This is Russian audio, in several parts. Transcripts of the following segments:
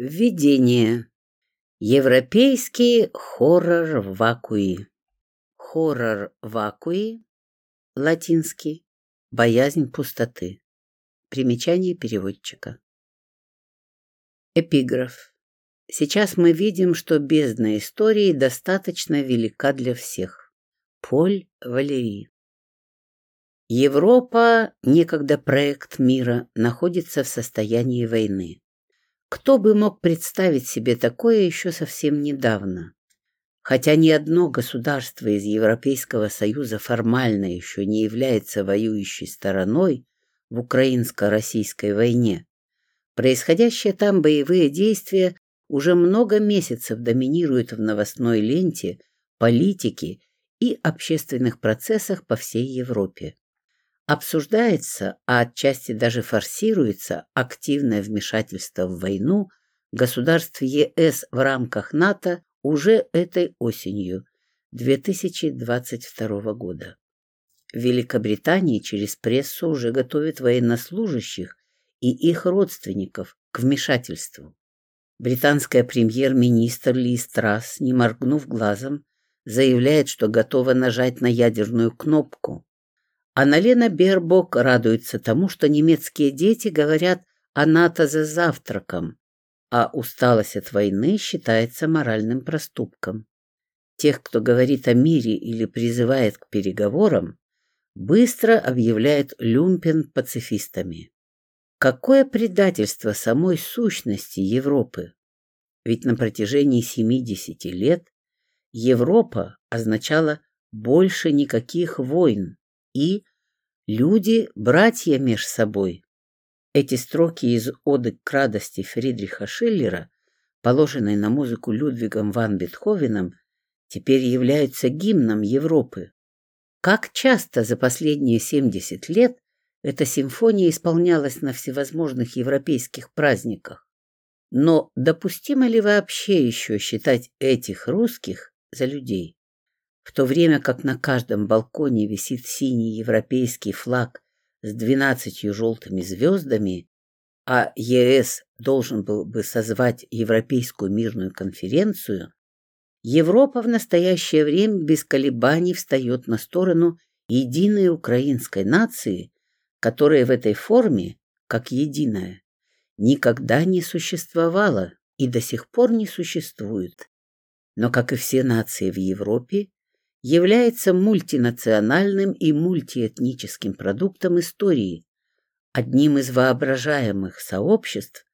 Введение. Европейский хоррор в вакуи. Хоррор вакуи, латинский, боязнь пустоты. Примечание переводчика. Эпиграф. Сейчас мы видим, что бездна истории достаточно велика для всех. Поль Валерий. Европа, некогда проект мира, находится в состоянии войны. Кто бы мог представить себе такое еще совсем недавно? Хотя ни одно государство из Европейского Союза формально еще не является воюющей стороной в украинско-российской войне, происходящие там боевые действия уже много месяцев доминируют в новостной ленте, политике и общественных процессах по всей Европе. Обсуждается, а отчасти даже форсируется активное вмешательство в войну государств ЕС в рамках НАТО уже этой осенью 2022 года. В Великобритании через прессу уже готовят военнослужащих и их родственников к вмешательству. Британская премьер-министр Ли Страс, не моргнув глазом, заявляет, что готова нажать на ядерную кнопку, Аналена Бербок радуется тому, что немецкие дети говорят о НАТО за завтраком, а усталость от войны считается моральным проступком. Тех, кто говорит о мире или призывает к переговорам, быстро объявляют люмпен-пацифистами. Какое предательство самой сущности Европы! Ведь на протяжении 70 лет Европа означала больше никаких войн и Люди — братья меж собой. Эти строки из оды к радости Фридриха Шиллера, положенной на музыку Людвигом ван Бетховеном, теперь являются гимном Европы. Как часто за последние 70 лет эта симфония исполнялась на всевозможных европейских праздниках. Но допустимо ли вообще еще считать этих русских за людей? В то время как на каждом балконе висит синий европейский флаг с двенадцатью желтыми звездами, а ЕС должен был бы созвать Европейскую мирную конференцию, Европа в настоящее время без колебаний встает на сторону единой украинской нации, которая в этой форме, как единая, никогда не существовала и до сих пор не существует. Но, как и все нации в Европе, является мультинациональным и мультиэтническим продуктом истории, одним из воображаемых сообществ,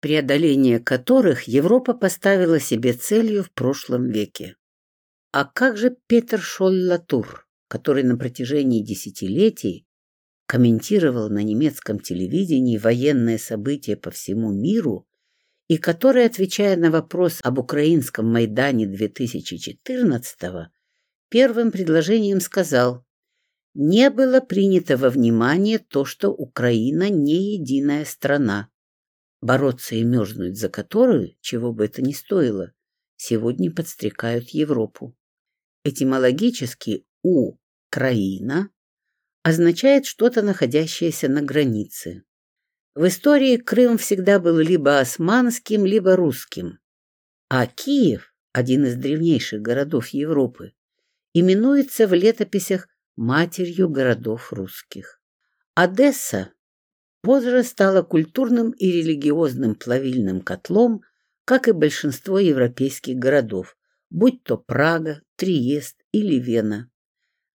преодоление которых Европа поставила себе целью в прошлом веке. А как же Петер Шоллатур, который на протяжении десятилетий комментировал на немецком телевидении военные события по всему миру и который, отвечая на вопрос об украинском Майдане 2014 года, первым предложением сказал, не было принято во внимание то, что Украина не единая страна, бороться и мерзнуть за которую, чего бы это ни стоило, сегодня подстрекают Европу. Этимологически «у-краина» означает что-то, находящееся на границе. В истории Крым всегда был либо османским, либо русским, а Киев, один из древнейших городов Европы, именуется в летописях матерью городов русских. Одесса позже стала культурным и религиозным плавильным котлом, как и большинство европейских городов, будь то Прага, Триест или Вена.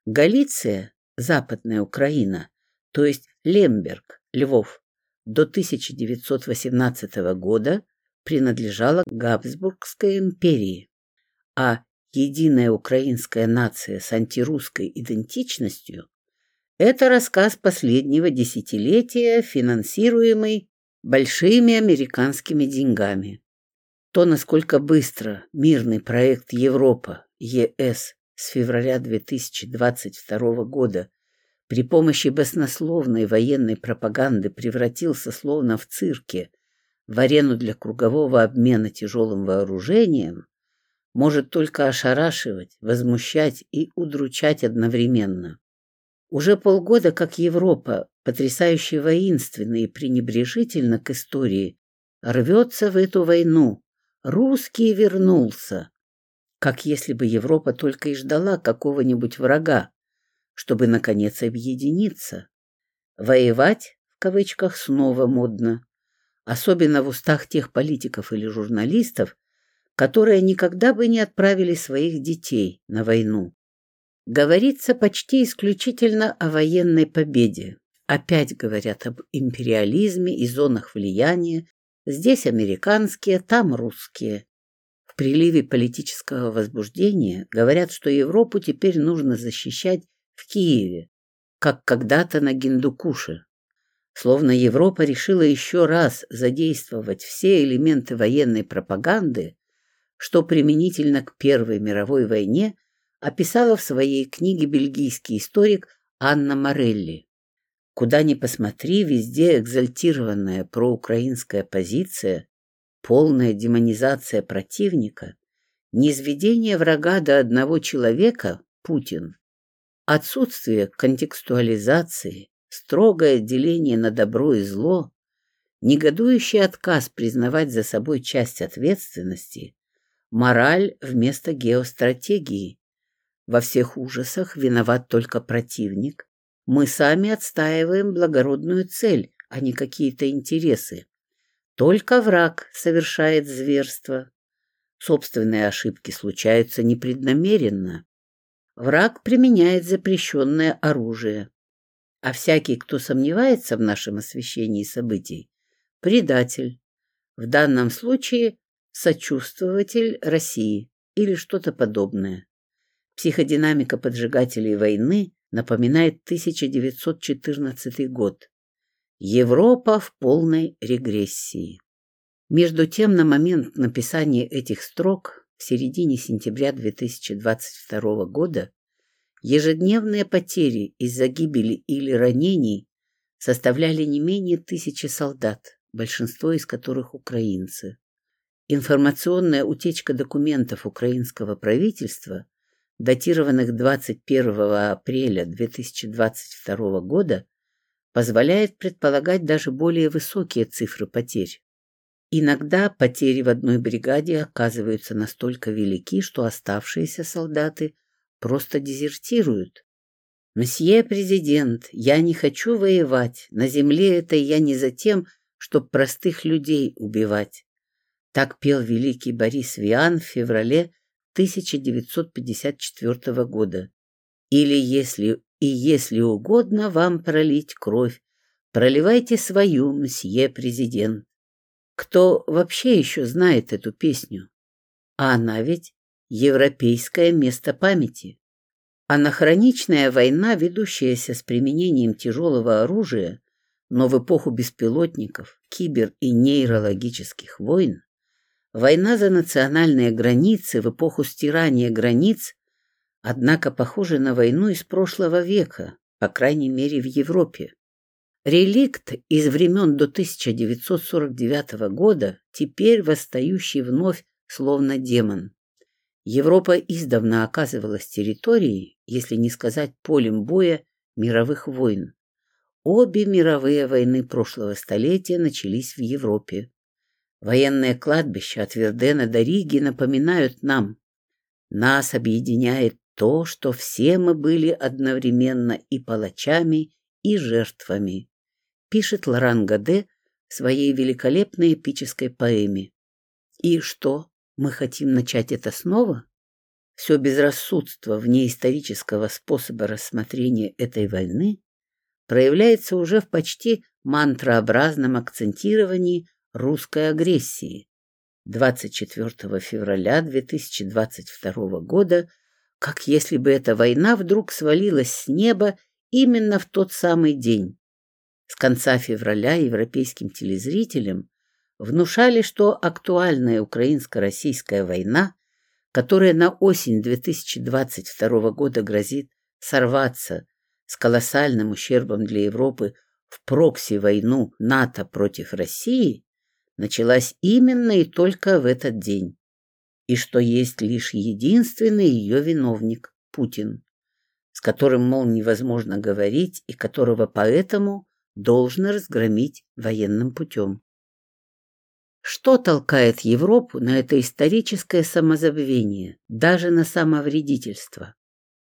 Галиция, Западная Украина, то есть Лемберг, Львов, до 1918 года принадлежала Габсбургской империи, а единая украинская нация с антирусской идентичностью – это рассказ последнего десятилетия, финансируемый большими американскими деньгами. То, насколько быстро мирный проект Европа, ЕС, с февраля 2022 года при помощи баснословной военной пропаганды превратился словно в цирке в арену для кругового обмена тяжелым вооружением, может только ошарашивать, возмущать и удручать одновременно. Уже полгода, как Европа, потрясающе воинственно и пренебрежительно к истории, рвется в эту войну. Русский вернулся. Как если бы Европа только и ждала какого-нибудь врага, чтобы, наконец, объединиться. Воевать, в кавычках, снова модно. Особенно в устах тех политиков или журналистов, которые никогда бы не отправили своих детей на войну. Говорится почти исключительно о военной победе. Опять говорят об империализме и зонах влияния. Здесь американские, там русские. В приливе политического возбуждения говорят, что Европу теперь нужно защищать в Киеве, как когда-то на Гиндукуше. Словно Европа решила еще раз задействовать все элементы военной пропаганды, что применительно к Первой мировой войне описала в своей книге бельгийский историк Анна Морелли. Куда ни посмотри, везде экзальтированная проукраинская позиция, полная демонизация противника, низведение врага до одного человека, Путин, отсутствие контекстуализации, строгое деление на добро и зло, негодующий отказ признавать за собой часть ответственности, мораль вместо геостратегии. Во всех ужасах виноват только противник, мы сами отстаиваем благородную цель, а не какие-то интересы. Только враг совершает зверство. Собственные ошибки случаются непреднамеренно. Враг применяет запрещенное оружие. А всякий, кто сомневается в нашем освещении событий, предатель. В данном случае сочувствователь России или что-то подобное. Психодинамика поджигателей войны напоминает 1914 год. Европа в полной регрессии. Между тем, на момент написания этих строк, в середине сентября 2022 года, ежедневные потери из-за гибели или ранений составляли не менее тысячи солдат, большинство из которых украинцы. Информационная утечка документов украинского правительства датированных 21 апреля 2022 года, позволяет предполагать даже более высокие цифры потерь. Иногда потери в одной бригаде оказываются настолько велики, что оставшиеся солдаты просто дезертируют. «Мсье президент, я не хочу воевать. На земле это я не за тем, чтобы простых людей убивать». Так пел великий Борис Виан в феврале 1954 года. Или если и если угодно вам пролить кровь, проливайте свою, мсье президент. Кто вообще еще знает эту песню? А она ведь европейское место памяти. Анахроничная война, ведущаяся с применением тяжелого оружия, но в эпоху беспилотников, кибер- и нейрологических войн, Война за национальные границы в эпоху стирания границ, однако похожа на войну из прошлого века, по крайней мере в Европе. Реликт из времен до 1949 года, теперь восстающий вновь, словно демон. Европа издавна оказывалась территорией, если не сказать полем боя, мировых войн. Обе мировые войны прошлого столетия начались в Европе. Военное кладбище от Вердена до Риги напоминают нам. Нас объединяет то, что все мы были одновременно и палачами, и жертвами, пишет Лоран Гаде в своей великолепной эпической поэме. И что, мы хотим начать это снова? Все безрассудство вне исторического способа рассмотрения этой войны проявляется уже в почти мантрообразном акцентировании русской агрессии 24 февраля 2022 года, как если бы эта война вдруг свалилась с неба именно в тот самый день. С конца февраля европейским телезрителям внушали, что актуальная украинско-российская война, которая на осень 2022 года грозит сорваться с колоссальным ущербом для Европы в прокси-войну НАТО против России, началась именно и только в этот день, и что есть лишь единственный ее виновник – Путин, с которым, мол, невозможно говорить и которого поэтому должно разгромить военным путем. Что толкает Европу на это историческое самозабвение, даже на самовредительство?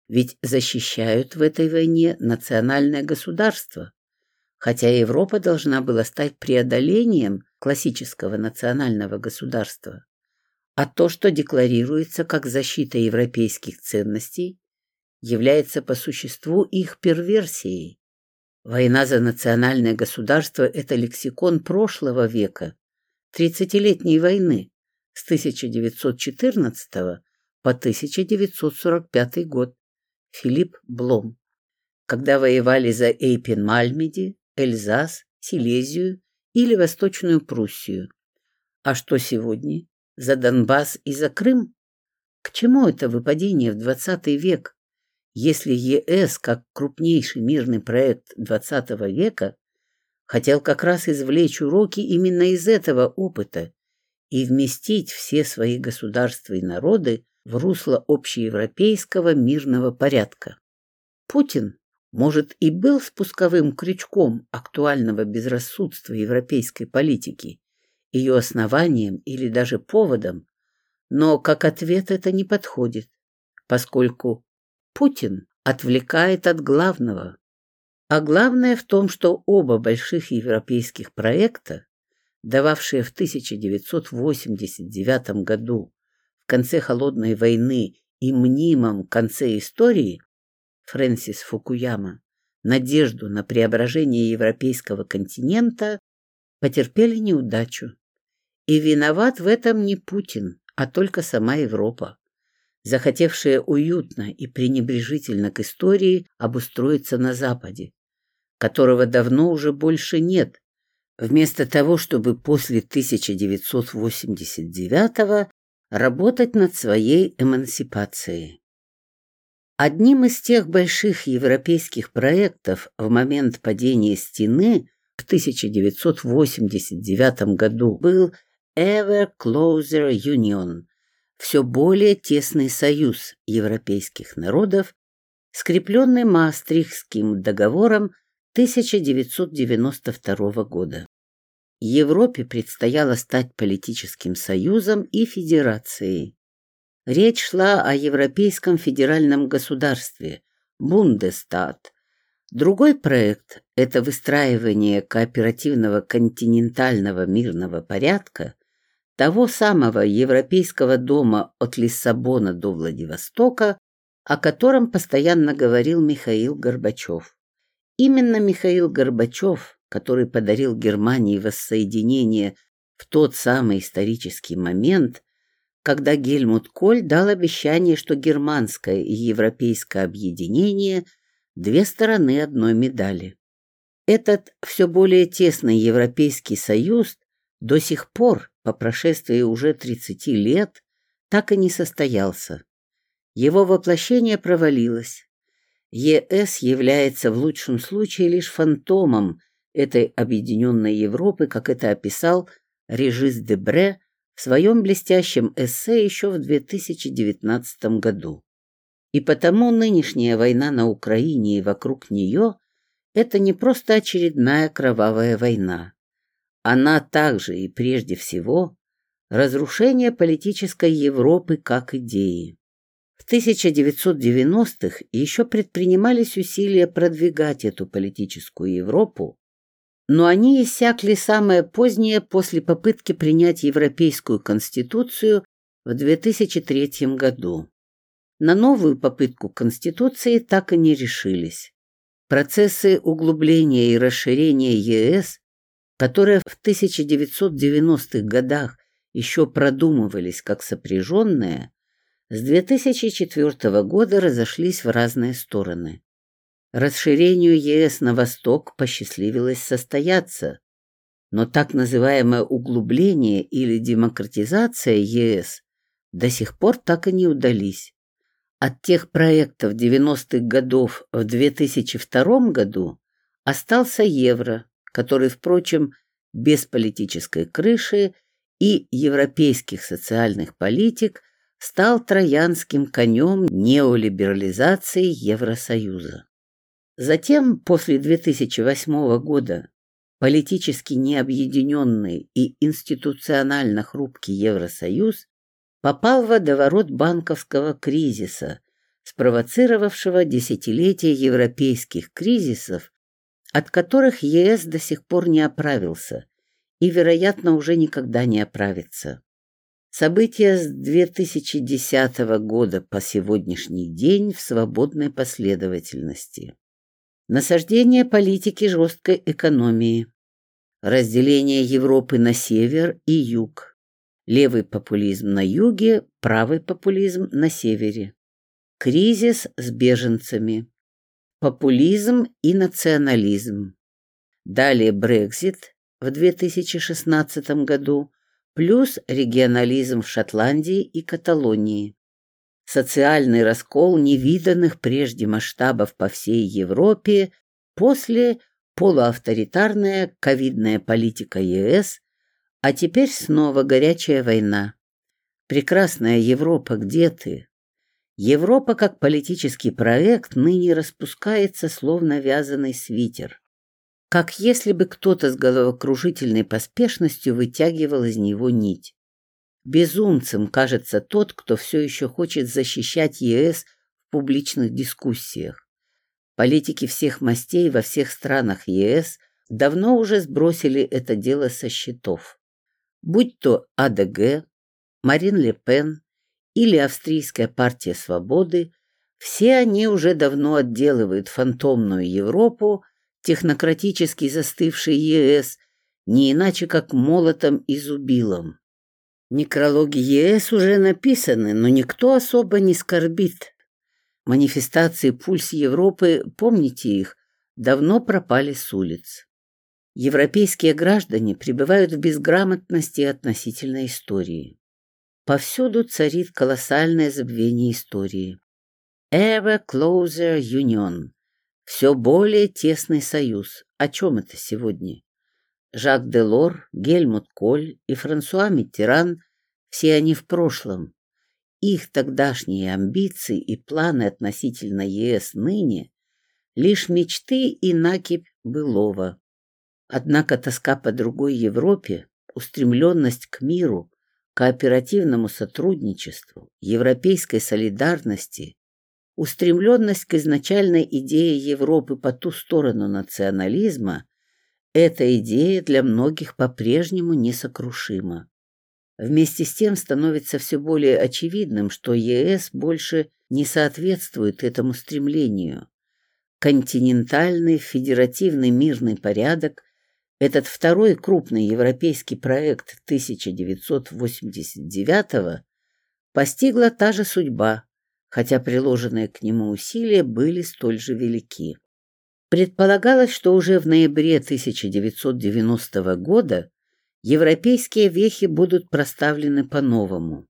Ведь защищают в этой войне национальное государство, хотя Европа должна была стать преодолением классического национального государства. А то, что декларируется как защита европейских ценностей, является по существу их перверсией. Война за национальное государство – это лексикон прошлого века, тридцатилетней войны с 1914 по 1945 год. Филипп Блом. Когда воевали за Эйпен-Мальмеди, Эльзас, Силезию или Восточную Пруссию. А что сегодня? За Донбасс и за Крым? К чему это выпадение в 20 век, если ЕС, как крупнейший мирный проект 20 века, хотел как раз извлечь уроки именно из этого опыта и вместить все свои государства и народы в русло общеевропейского мирного порядка. Путин может, и был спусковым крючком актуального безрассудства европейской политики, ее основанием или даже поводом, но как ответ это не подходит, поскольку Путин отвлекает от главного. А главное в том, что оба больших европейских проекта, дававшие в 1989 году в конце Холодной войны и мнимом конце истории, Фрэнсис Фукуяма надежду на преображение европейского континента, потерпели неудачу. И виноват в этом не Путин, а только сама Европа, захотевшая уютно и пренебрежительно к истории обустроиться на Западе, которого давно уже больше нет, вместо того, чтобы после 1989 работать над своей эмансипацией. Одним из тех больших европейских проектов в момент падения стены в 1989 году был Ever Closer Union, все более тесный союз европейских народов, скрепленный Маастрихтским договором 1992 года. Европе предстояло стать политическим союзом и федерацией. Речь шла о Европейском федеральном государстве, Бундестат. Другой проект – это выстраивание кооперативного континентального мирного порядка, того самого Европейского дома от Лиссабона до Владивостока, о котором постоянно говорил Михаил Горбачев. Именно Михаил Горбачев, который подарил Германии воссоединение в тот самый исторический момент, когда Гельмут Коль дал обещание, что германское и европейское объединение – две стороны одной медали. Этот все более тесный Европейский Союз до сих пор, по прошествии уже 30 лет, так и не состоялся. Его воплощение провалилось. ЕС является в лучшем случае лишь фантомом этой объединенной Европы, как это описал Режис Дебре в своем блестящем эссе еще в 2019 году. И потому нынешняя война на Украине и вокруг нее – это не просто очередная кровавая война. Она также и прежде всего разрушение политической Европы как идеи. В 1990-х еще предпринимались усилия продвигать эту политическую Европу, но они иссякли самое позднее после попытки принять Европейскую Конституцию в 2003 году. На новую попытку Конституции так и не решились. Процессы углубления и расширения ЕС, которые в 1990-х годах еще продумывались как сопряженные, с 2004 года разошлись в разные стороны. Расширению ЕС на восток посчастливилось состояться, но так называемое углубление или демократизация ЕС до сих пор так и не удались. От тех проектов 90-х годов в 2002 году остался евро, который, впрочем, без политической крыши и европейских социальных политик стал троянским конем неолиберализации Евросоюза. Затем, после 2008 года, политически необъединенный и институционально хрупкий Евросоюз попал в водоворот банковского кризиса, спровоцировавшего десятилетия европейских кризисов, от которых ЕС до сих пор не оправился и, вероятно, уже никогда не оправится. События с 2010 года по сегодняшний день в свободной последовательности. Насаждение политики жесткой экономии. Разделение Европы на север и юг. Левый популизм на юге, правый популизм на севере. Кризис с беженцами. Популизм и национализм. Далее Брекзит в 2016 году, плюс регионализм в Шотландии и Каталонии. Социальный раскол невиданных прежде масштабов по всей Европе после полуавторитарная ковидная политика ЕС, а теперь снова горячая война. Прекрасная Европа, где ты? Европа как политический проект ныне распускается, словно вязаный свитер как если бы кто-то с головокружительной поспешностью вытягивал из него нить. Безумцем кажется тот, кто все еще хочет защищать ЕС в публичных дискуссиях. Политики всех мастей во всех странах ЕС давно уже сбросили это дело со счетов. Будь то АДГ, Марин Ле Пен или Австрийская партия свободы, все они уже давно отделывают фантомную Европу технократически застывший ЕС, не иначе как молотом и зубилом. Некрологи ЕС уже написаны, но никто особо не скорбит. Манифестации «Пульс Европы», помните их, давно пропали с улиц. Европейские граждане пребывают в безграмотности относительно истории. Повсюду царит колоссальное забвение истории. Ever closer union. Все более тесный союз. О чем это сегодня? Жак Делор, Гельмут Коль и Франсуа Миттеран – все они в прошлом. Их тогдашние амбиции и планы относительно ЕС ныне – лишь мечты и накипь былого. Однако тоска по другой Европе, устремленность к миру, кооперативному сотрудничеству, европейской солидарности Устремленность к изначальной идее Европы по ту сторону национализма – эта идея для многих по-прежнему несокрушима. Вместе с тем становится все более очевидным, что ЕС больше не соответствует этому стремлению. Континентальный федеративный мирный порядок – этот второй крупный европейский проект 1989 постигла та же судьба, хотя приложенные к нему усилия были столь же велики. Предполагалось, что уже в ноябре 1990 года европейские вехи будут проставлены по-новому.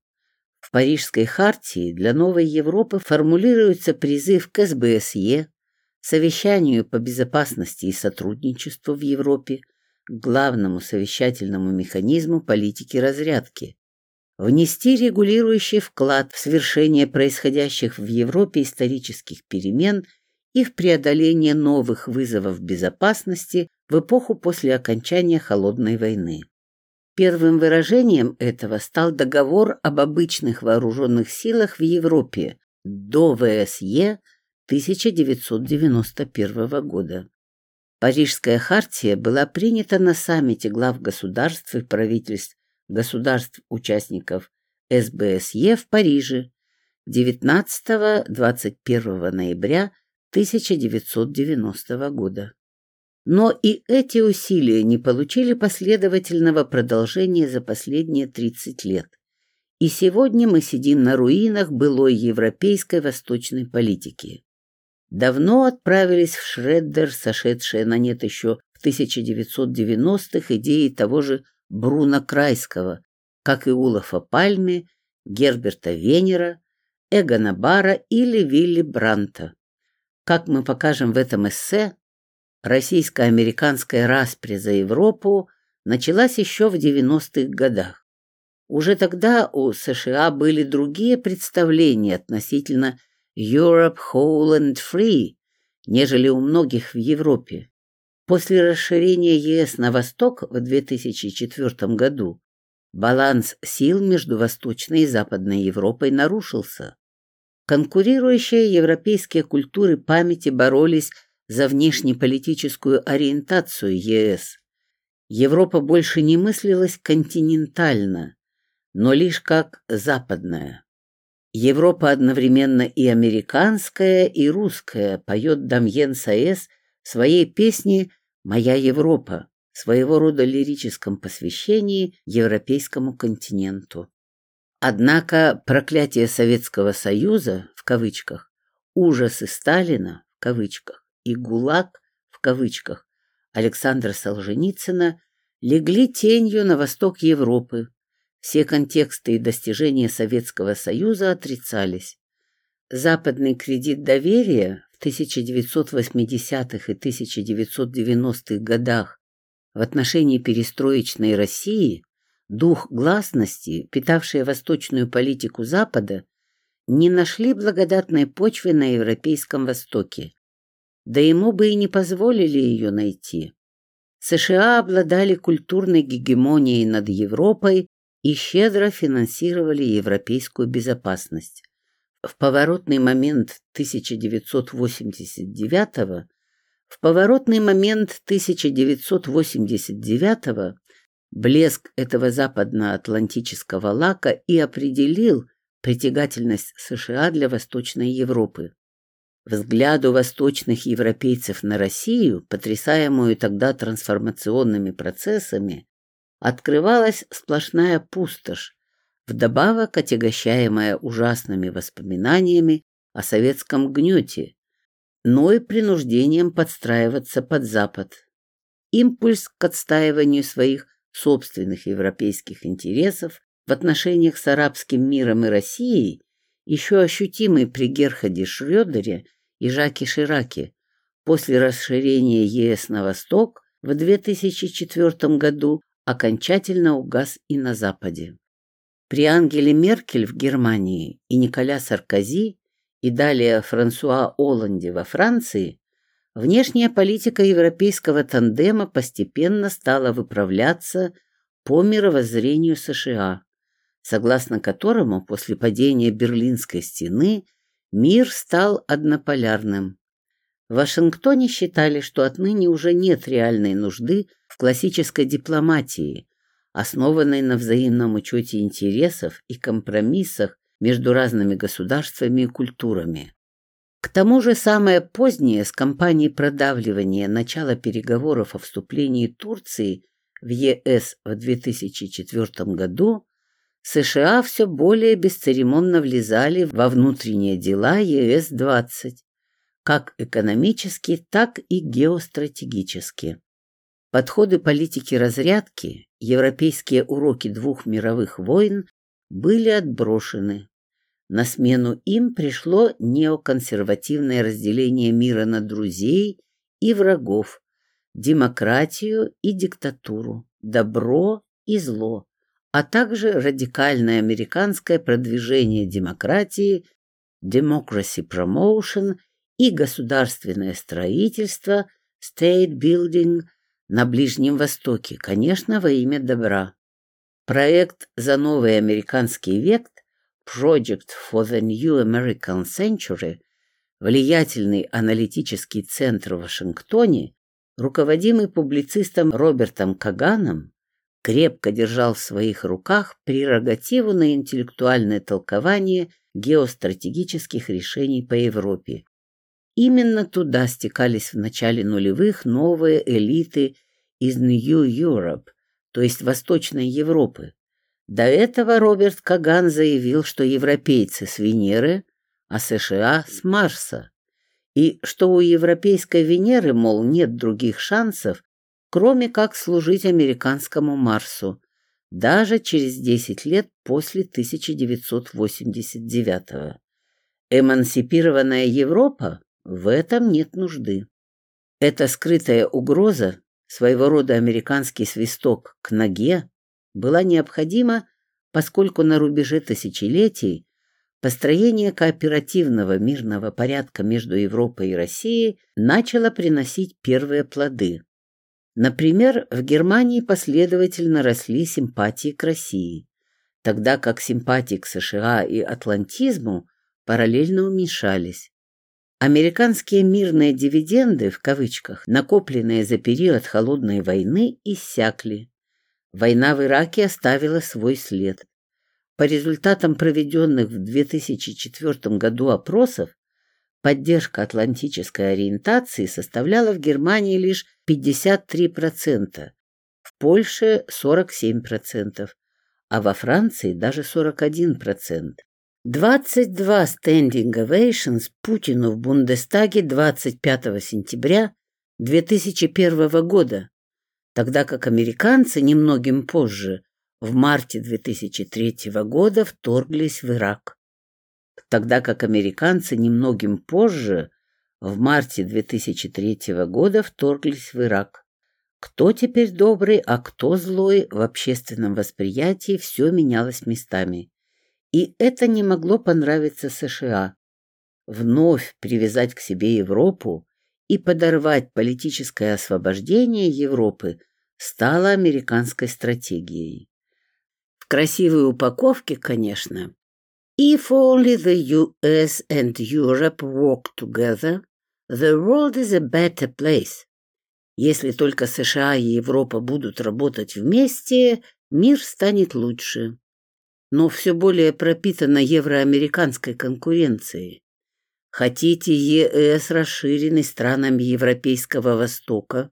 В Парижской хартии для новой Европы формулируется призыв к СБСЕ, совещанию по безопасности и сотрудничеству в Европе, главному совещательному механизму политики разрядки, внести регулирующий вклад в свершение происходящих в Европе исторических перемен и в преодоление новых вызовов безопасности в эпоху после окончания Холодной войны. Первым выражением этого стал договор об обычных вооруженных силах в Европе до ВСЕ 1991 года. Парижская хартия была принята на саммите глав государств и правительств государств-участников СБСЕ в Париже 19-21 ноября 1990 года. Но и эти усилия не получили последовательного продолжения за последние 30 лет. И сегодня мы сидим на руинах былой европейской восточной политики. Давно отправились в Шреддер, сошедшие на нет еще в 1990-х идеи того же Бруна Крайского, как и Улафа Пальме, Герберта Венера, Эгона Бара или Вилли Бранта. Как мы покажем в этом эссе, российско-американская распря за Европу началась еще в 90-х годах. Уже тогда у США были другие представления относительно Europe Whole and Free, нежели у многих в Европе. После расширения ЕС на восток в 2004 году баланс сил между Восточной и Западной Европой нарушился. Конкурирующие европейские культуры памяти боролись за внешнеполитическую ориентацию ЕС. Европа больше не мыслилась континентально, но лишь как западная. Европа одновременно и американская, и русская, поет Дамьен Саэс в своей песне «Моя Европа», своего рода лирическом посвящении европейскому континенту. Однако проклятие Советского Союза, в кавычках, ужасы Сталина, в кавычках, и ГУЛАГ, в кавычках, Александра Солженицына легли тенью на восток Европы. Все контексты и достижения Советского Союза отрицались. Западный кредит доверия в 1980-х и 1990-х годах в отношении перестроечной России, дух гласности, питавший восточную политику Запада, не нашли благодатной почвы на Европейском Востоке. Да ему бы и не позволили ее найти. США обладали культурной гегемонией над Европой и щедро финансировали европейскую безопасность. В поворотный момент 1989 в поворотный момент 1989 блеск этого западноатлантического лака и определил притягательность США для Восточной Европы. Взгляду восточных европейцев на Россию, потрясаемую тогда трансформационными процессами, открывалась сплошная пустошь, вдобавок отягощаемая ужасными воспоминаниями о советском гнете, но и принуждением подстраиваться под Запад. Импульс к отстаиванию своих собственных европейских интересов в отношениях с арабским миром и Россией, еще ощутимый при Герхаде Шрёдере и Жаке Шираке после расширения ЕС на восток в 2004 году окончательно угас и на Западе. При Ангеле Меркель в Германии и Николя Саркози и далее Франсуа Оланде во Франции, внешняя политика европейского тандема постепенно стала выправляться по мировоззрению США, согласно которому после падения Берлинской стены мир стал однополярным. В Вашингтоне считали, что отныне уже нет реальной нужды в классической дипломатии, основанной на взаимном учете интересов и компромиссах между разными государствами и культурами. К тому же самое позднее с кампанией продавливания начала переговоров о вступлении Турции в ЕС в 2004 году США все более бесцеремонно влезали во внутренние дела ЕС-20, как экономически, так и геостратегически. Подходы политики разрядки, европейские уроки двух мировых войн были отброшены. На смену им пришло неоконсервативное разделение мира на друзей и врагов, демократию и диктатуру, добро и зло, а также радикальное американское продвижение демократии, democracy promotion и государственное строительство, state building на Ближнем Востоке, конечно, во имя добра. Проект «За новый американский век» Project for the New American Century, влиятельный аналитический центр в Вашингтоне, руководимый публицистом Робертом Каганом, крепко держал в своих руках прерогативу на интеллектуальное толкование геостратегических решений по Европе. Именно туда стекались в начале нулевых новые элиты из New Europe, то есть Восточной Европы. До этого Роберт Каган заявил, что европейцы с Венеры, а США с Марса, и что у европейской Венеры, мол, нет других шансов, кроме как служить американскому Марсу, даже через 10 лет после 1989 -го. Эмансипированная Европа? В этом нет нужды. Эта скрытая угроза своего рода американский свисток к ноге, была необходима, поскольку на рубеже тысячелетий построение кооперативного мирного порядка между Европой и Россией начало приносить первые плоды. Например, в Германии последовательно росли симпатии к России, тогда как симпатии к США и атлантизму параллельно уменьшались. Американские мирные дивиденды, в кавычках, накопленные за период Холодной войны, иссякли. Война в Ираке оставила свой след. По результатам проведенных в 2004 году опросов, поддержка атлантической ориентации составляла в Германии лишь 53%, в Польше 47%, а во Франции даже 41%. 22 standing ovations Путину в Бундестаге 25 сентября 2001 года, тогда как американцы немногим позже, в марте 2003 года, вторглись в Ирак. Тогда как американцы немногим позже, в марте 2003 года, вторглись в Ирак. Кто теперь добрый, а кто злой, в общественном восприятии все менялось местами. И это не могло понравиться США. Вновь привязать к себе Европу и подорвать политическое освобождение Европы стало американской стратегией. В красивой упаковке, конечно. If only the US and Europe work together, the world is a better place. Если только США и Европа будут работать вместе, мир станет лучше но все более пропитана евроамериканской конкуренцией. Хотите ЕС, расширенный странами Европейского Востока,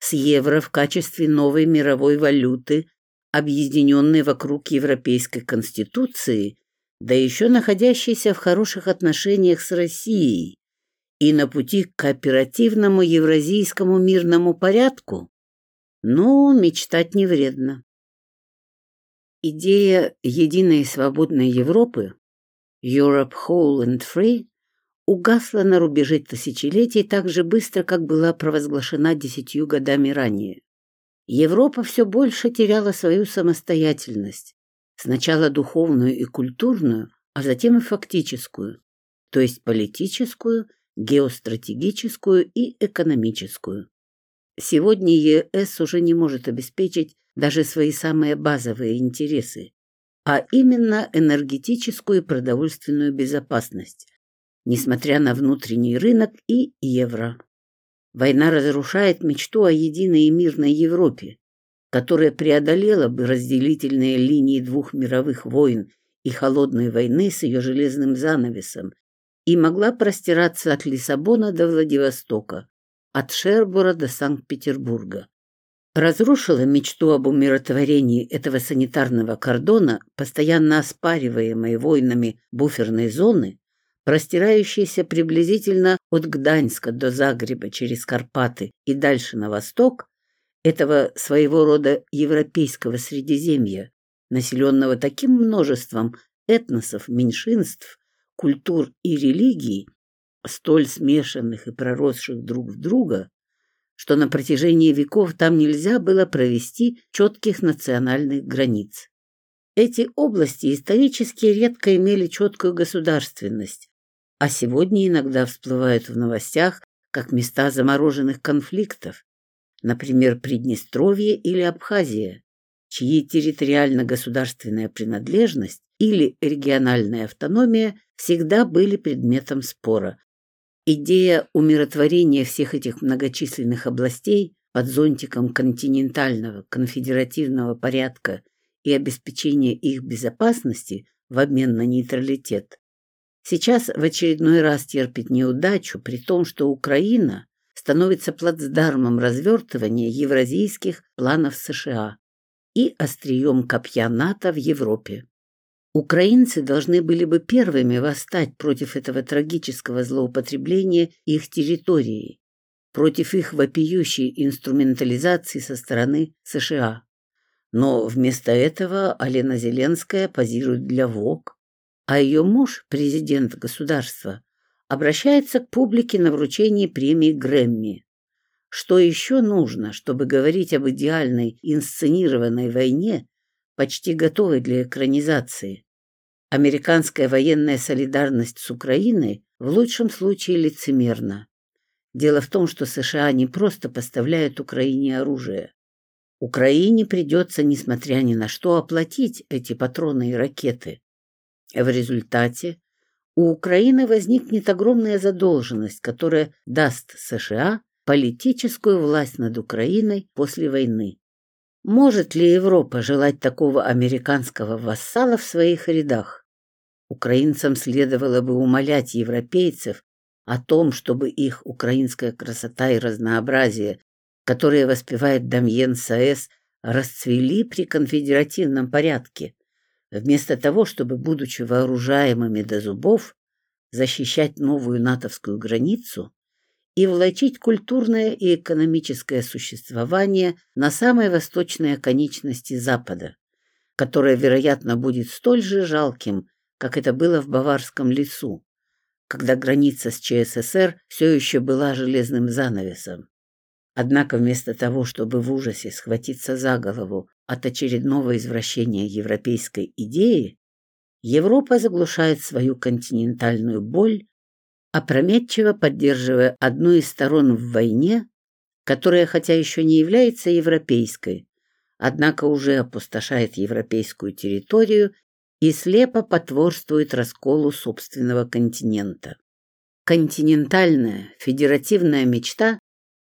с евро в качестве новой мировой валюты, объединенной вокруг Европейской Конституции, да еще находящейся в хороших отношениях с Россией и на пути к кооперативному евразийскому мирному порядку? Ну, мечтать не вредно. Идея единой свободной Европы, Europe Whole and Free, угасла на рубеже тысячелетий так же быстро, как была провозглашена десятью годами ранее. Европа все больше теряла свою самостоятельность, сначала духовную и культурную, а затем и фактическую, то есть политическую, геостратегическую и экономическую. Сегодня ЕС уже не может обеспечить даже свои самые базовые интересы, а именно энергетическую и продовольственную безопасность, несмотря на внутренний рынок и евро. Война разрушает мечту о единой и мирной Европе, которая преодолела бы разделительные линии двух мировых войн и холодной войны с ее железным занавесом и могла простираться от Лиссабона до Владивостока, от Шербура до Санкт-Петербурга, разрушила мечту об умиротворении этого санитарного кордона, постоянно оспариваемой войнами буферной зоны, простирающейся приблизительно от Гданьска до Загреба через Карпаты и дальше на восток, этого своего рода европейского Средиземья, населенного таким множеством этносов, меньшинств, культур и религий, столь смешанных и проросших друг в друга, что на протяжении веков там нельзя было провести четких национальных границ. Эти области исторически редко имели четкую государственность, а сегодня иногда всплывают в новостях как места замороженных конфликтов, например, Приднестровье или Абхазия, чьи территориально-государственная принадлежность или региональная автономия всегда были предметом спора, Идея умиротворения всех этих многочисленных областей под зонтиком континентального конфедеративного порядка и обеспечения их безопасности в обмен на нейтралитет сейчас в очередной раз терпит неудачу, при том, что Украина становится плацдармом развертывания евразийских планов США и острием копья НАТО в Европе. Украинцы должны были бы первыми восстать против этого трагического злоупотребления их территорией, против их вопиющей инструментализации со стороны США. Но вместо этого Алена Зеленская позирует для ВОК, а ее муж, президент государства, обращается к публике на вручение премии Грэмми. Что еще нужно, чтобы говорить об идеальной инсценированной войне, почти готовой для экранизации? Американская военная солидарность с Украиной в лучшем случае лицемерна. Дело в том, что США не просто поставляют Украине оружие. Украине придется, несмотря ни на что, оплатить эти патроны и ракеты. В результате у Украины возникнет огромная задолженность, которая даст США политическую власть над Украиной после войны. Может ли Европа желать такого американского вассала в своих рядах? Украинцам следовало бы умолять европейцев о том, чтобы их украинская красота и разнообразие, которые воспевает Дамьен Саэс, расцвели при конфедеративном порядке, вместо того, чтобы, будучи вооружаемыми до зубов, защищать новую натовскую границу и влачить культурное и экономическое существование на самой восточной оконечности Запада, которое, вероятно, будет столь же жалким, как это было в Баварском лесу, когда граница с ЧССР все еще была железным занавесом. Однако вместо того, чтобы в ужасе схватиться за голову от очередного извращения европейской идеи, Европа заглушает свою континентальную боль, опрометчиво поддерживая одну из сторон в войне, которая хотя еще не является европейской, однако уже опустошает европейскую территорию и слепо потворствует расколу собственного континента. Континентальная федеративная мечта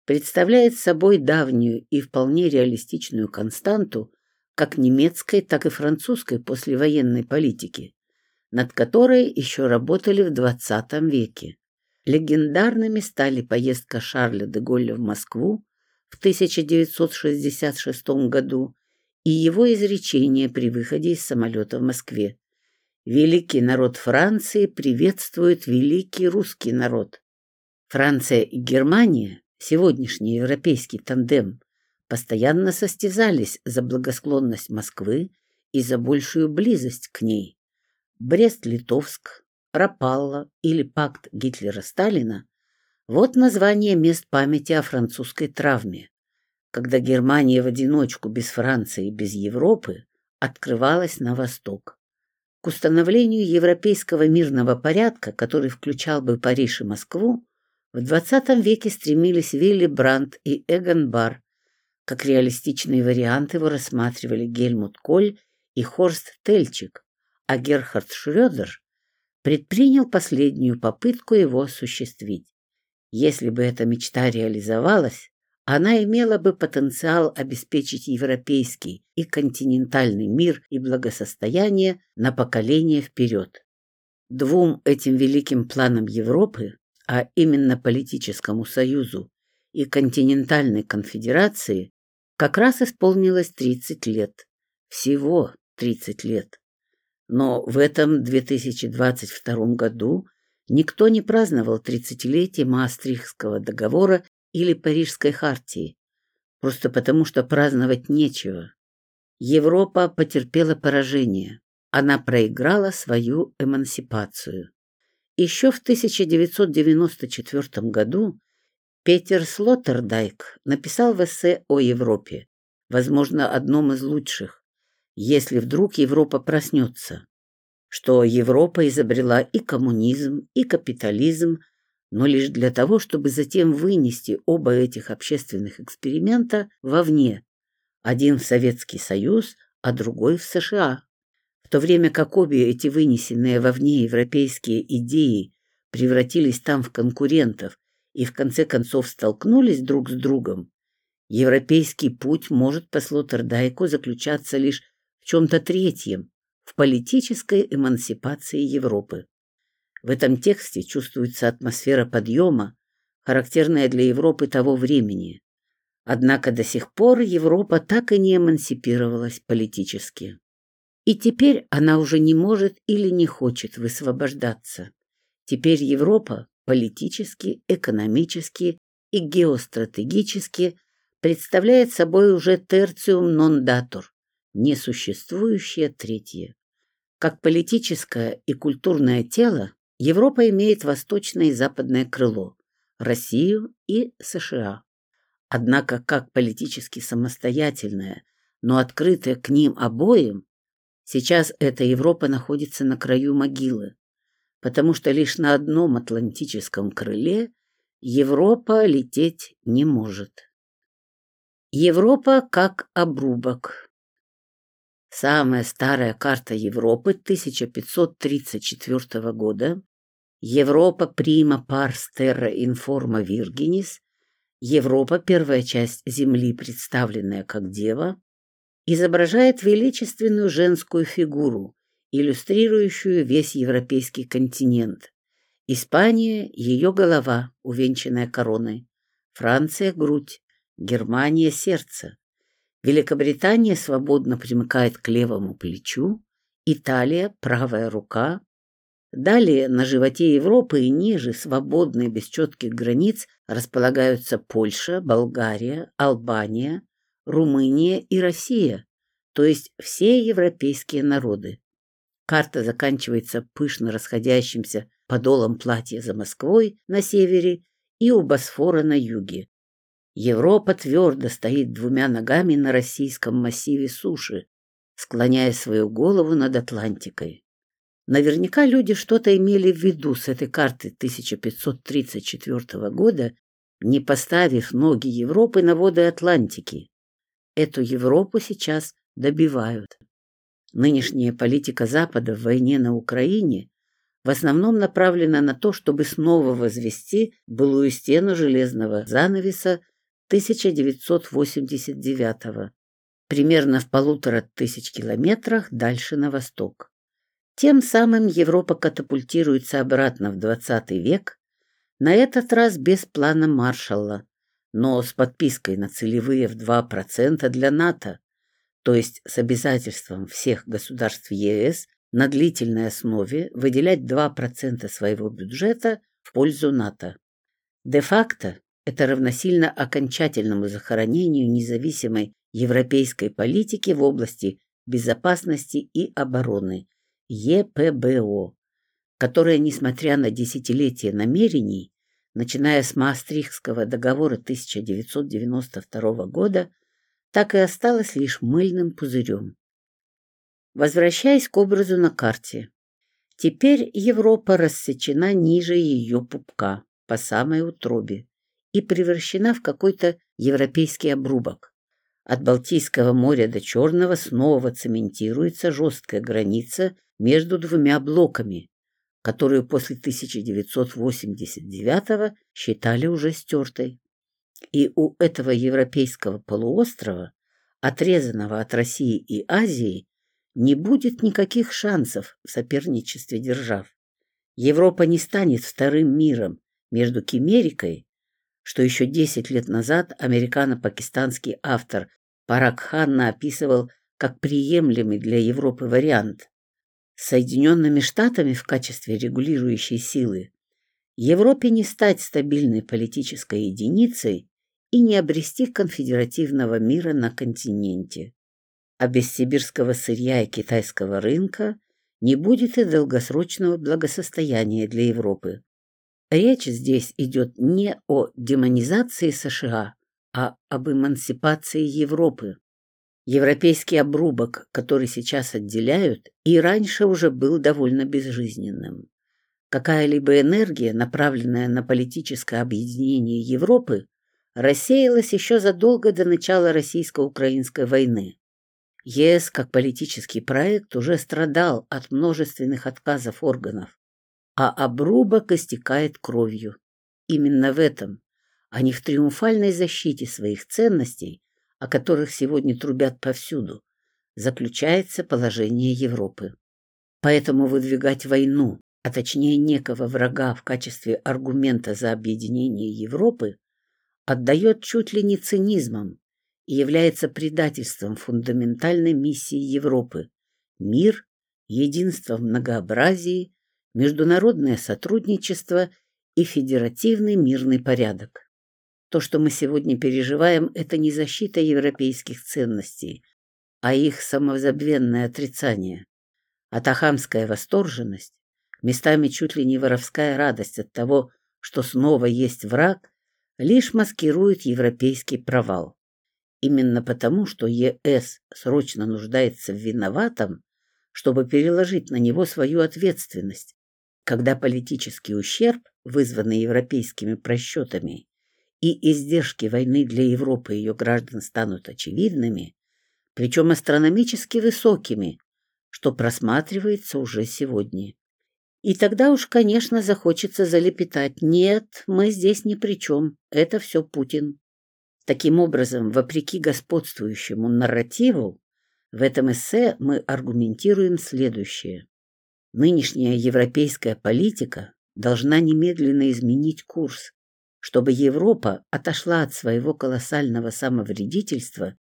представляет собой давнюю и вполне реалистичную константу как немецкой, так и французской послевоенной политики, над которой еще работали в XX веке. Легендарными стали поездка Шарля де Голля в Москву в 1966 году и его изречение при выходе из самолета в Москве. Великий народ Франции приветствует великий русский народ. Франция и Германия, сегодняшний европейский тандем, постоянно состязались за благосклонность Москвы и за большую близость к ней. Брест-Литовск, Рапалла или пакт Гитлера-Сталина – вот название мест памяти о французской травме когда Германия в одиночку без Франции и без Европы открывалась на восток. К установлению европейского мирного порядка, который включал бы Париж и Москву, в XX веке стремились Вилли Брандт и Эгон Бар. Как реалистичные варианты его рассматривали Гельмут Коль и Хорст Тельчик, а Герхард Шрёдер предпринял последнюю попытку его осуществить. Если бы эта мечта реализовалась, она имела бы потенциал обеспечить европейский и континентальный мир и благосостояние на поколение вперед. Двум этим великим планам Европы, а именно политическому союзу и континентальной конфедерации, как раз исполнилось 30 лет. Всего 30 лет. Но в этом 2022 году никто не праздновал 30-летие Маастрихтского договора или Парижской хартии, просто потому что праздновать нечего. Европа потерпела поражение. Она проиграла свою эмансипацию. Еще в 1994 году Петер Слоттердайк написал в эссе о Европе, возможно, одном из лучших, если вдруг Европа проснется, что Европа изобрела и коммунизм, и капитализм, но лишь для того, чтобы затем вынести оба этих общественных эксперимента вовне, один в Советский Союз, а другой в США. То время как обе эти вынесенные вовне европейские идеи превратились там в конкурентов и в конце концов столкнулись друг с другом, европейский путь может по Слоттердайку заключаться лишь в чем-то третьем, в политической эмансипации Европы. В этом тексте чувствуется атмосфера подъема, характерная для Европы того времени. Однако до сих пор Европа так и не эмансипировалась политически. И теперь она уже не может или не хочет высвобождаться. Теперь Европа политически, экономически и геостратегически представляет собой уже терциум нон датур, несуществующее третье. Как политическое и культурное тело, Европа имеет восточное и западное крыло, Россию и США. Однако, как политически самостоятельная, но открытая к ним обоим, сейчас эта Европа находится на краю могилы, потому что лишь на одном атлантическом крыле Европа лететь не может. Европа как обрубок. Самая старая карта Европы 1534 года, Европа прима парс терра информа виргинис, Европа, первая часть Земли, представленная как дева, изображает величественную женскую фигуру, иллюстрирующую весь европейский континент. Испания – ее голова, увенчанная короной, Франция – грудь, Германия – сердце, Великобритания свободно примыкает к левому плечу, Италия – правая рука. Далее на животе Европы и ниже, свободные без четких границ, располагаются Польша, Болгария, Албания, Румыния и Россия, то есть все европейские народы. Карта заканчивается пышно расходящимся подолом платья за Москвой на севере и у Босфора на юге. Европа твердо стоит двумя ногами на российском массиве суши, склоняя свою голову над Атлантикой. Наверняка люди что-то имели в виду с этой карты 1534 года, не поставив ноги Европы на воды Атлантики. Эту Европу сейчас добивают. Нынешняя политика Запада в войне на Украине в основном направлена на то, чтобы снова возвести былую стену железного занавеса 1989 примерно в полутора тысяч километрах дальше на восток. Тем самым Европа катапультируется обратно в 20 век, на этот раз без плана Маршалла, но с подпиской на целевые в 2% для НАТО, то есть с обязательством всех государств ЕС на длительной основе выделять 2% своего бюджета в пользу НАТО. Де-факто это равносильно окончательному захоронению независимой европейской политики в области безопасности и обороны ЕПБО, которая, несмотря на десятилетия намерений, начиная с Маастрихтского договора 1992 года, так и осталась лишь мыльным пузырем. Возвращаясь к образу на карте, теперь Европа рассечена ниже ее пупка, по самой утробе, и превращена в какой-то европейский обрубок. От Балтийского моря до Черного снова цементируется жесткая граница между двумя блоками, которую после 1989 считали уже стертой. И у этого европейского полуострова, отрезанного от России и Азии, не будет никаких шансов в соперничестве держав. Европа не станет вторым миром между Кемерикой что еще 10 лет назад американо-пакистанский автор Парак Ханна описывал как приемлемый для Европы вариант. Соединенными Штатами в качестве регулирующей силы Европе не стать стабильной политической единицей и не обрести конфедеративного мира на континенте. А без сибирского сырья и китайского рынка не будет и долгосрочного благосостояния для Европы. Речь здесь идет не о демонизации США, а об эмансипации Европы. Европейский обрубок, который сейчас отделяют, и раньше уже был довольно безжизненным. Какая-либо энергия, направленная на политическое объединение Европы, рассеялась еще задолго до начала российско-украинской войны. ЕС как политический проект уже страдал от множественных отказов органов а обрубок истекает кровью. Именно в этом, а не в триумфальной защите своих ценностей, о которых сегодня трубят повсюду, заключается положение Европы. Поэтому выдвигать войну, а точнее некого врага в качестве аргумента за объединение Европы, отдает чуть ли не цинизмом и является предательством фундаментальной миссии Европы – мир, единство в многообразии международное сотрудничество и федеративный мирный порядок. То, что мы сегодня переживаем, это не защита европейских ценностей, а их самозабвенное отрицание. А тахамская восторженность, местами чуть ли не воровская радость от того, что снова есть враг, лишь маскирует европейский провал. Именно потому, что ЕС срочно нуждается в виноватом, чтобы переложить на него свою ответственность, когда политический ущерб вызванный европейскими просчетами, и издержки войны для Европы и ее граждан станут очевидными, причем астрономически высокими, что просматривается уже сегодня. И тогда уж, конечно, захочется залепетать «Нет, мы здесь ни при чем, это все Путин». Таким образом, вопреки господствующему нарративу, в этом эссе мы аргументируем следующее. Нынешняя европейская политика должна немедленно изменить курс, чтобы Европа отошла от своего колоссального самовредительства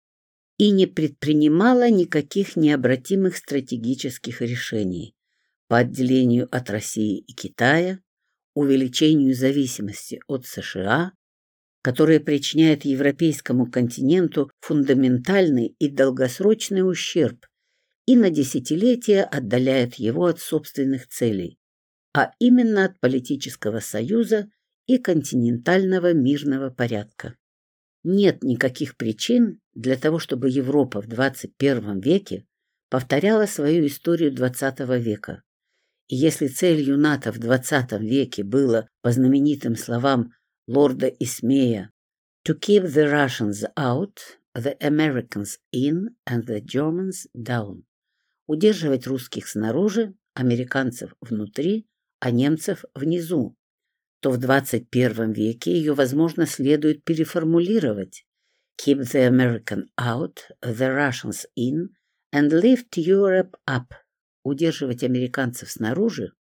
и не предпринимала никаких необратимых стратегических решений по отделению от России и Китая, увеличению зависимости от США, которая причиняет европейскому континенту фундаментальный и долгосрочный ущерб и на десятилетия отдаляет его от собственных целей, а именно от политического союза и континентального мирного порядка. Нет никаких причин для того, чтобы Европа в 21 веке повторяла свою историю XX века. И если целью НАТО в XX веке было, по знаменитым словам лорда Исмея, to keep the Russians out, the Americans in and the Germans down, удерживать русских снаружи, американцев внутри, а немцев внизу, то в 21 веке ее, возможно, следует переформулировать. Keep the American out, the Russians in, and lift Europe up. Удерживать американцев снаружи,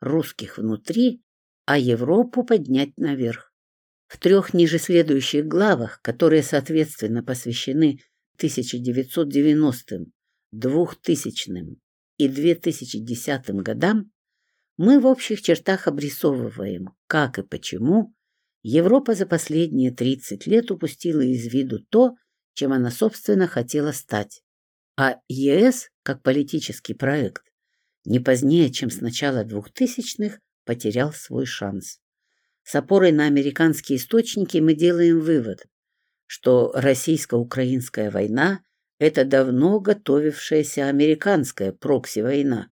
русских внутри, а Европу поднять наверх. В трех ниже следующих главах, которые, соответственно, посвящены 1990-м, 2000-м и 2010 годам, мы в общих чертах обрисовываем, как и почему Европа за последние 30 лет упустила из виду то, чем она, собственно, хотела стать. А ЕС, как политический проект, не позднее, чем с начала 2000-х, потерял свой шанс. С опорой на американские источники мы делаем вывод, что российско-украинская война – это давно готовившаяся американская прокси-война,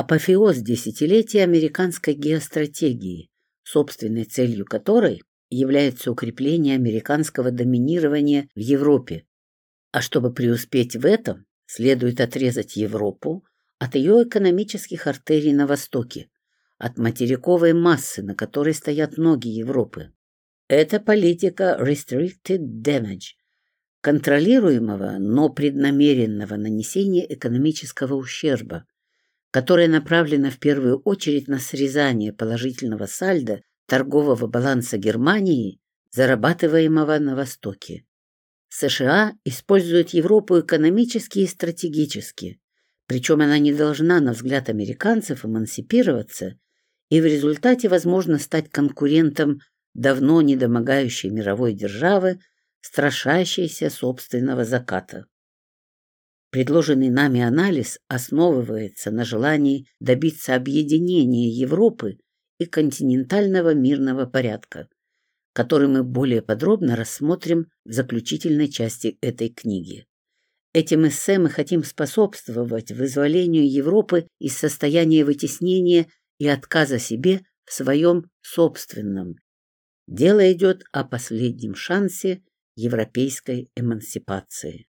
апофеоз десятилетия американской геостратегии, собственной целью которой является укрепление американского доминирования в Европе. А чтобы преуспеть в этом, следует отрезать Европу от ее экономических артерий на Востоке, от материковой массы, на которой стоят ноги Европы. Это политика restricted damage, контролируемого, но преднамеренного нанесения экономического ущерба, которая направлена в первую очередь на срезание положительного сальда торгового баланса Германии, зарабатываемого на Востоке. США используют Европу экономически и стратегически, причем она не должна, на взгляд американцев, эмансипироваться и в результате, возможно, стать конкурентом давно недомогающей мировой державы, страшащейся собственного заката. Предложенный нами анализ основывается на желании добиться объединения Европы и континентального мирного порядка, который мы более подробно рассмотрим в заключительной части этой книги. Этим эссе мы хотим способствовать вызволению Европы из состояния вытеснения и отказа себе в своем собственном. Дело идет о последнем шансе европейской эмансипации.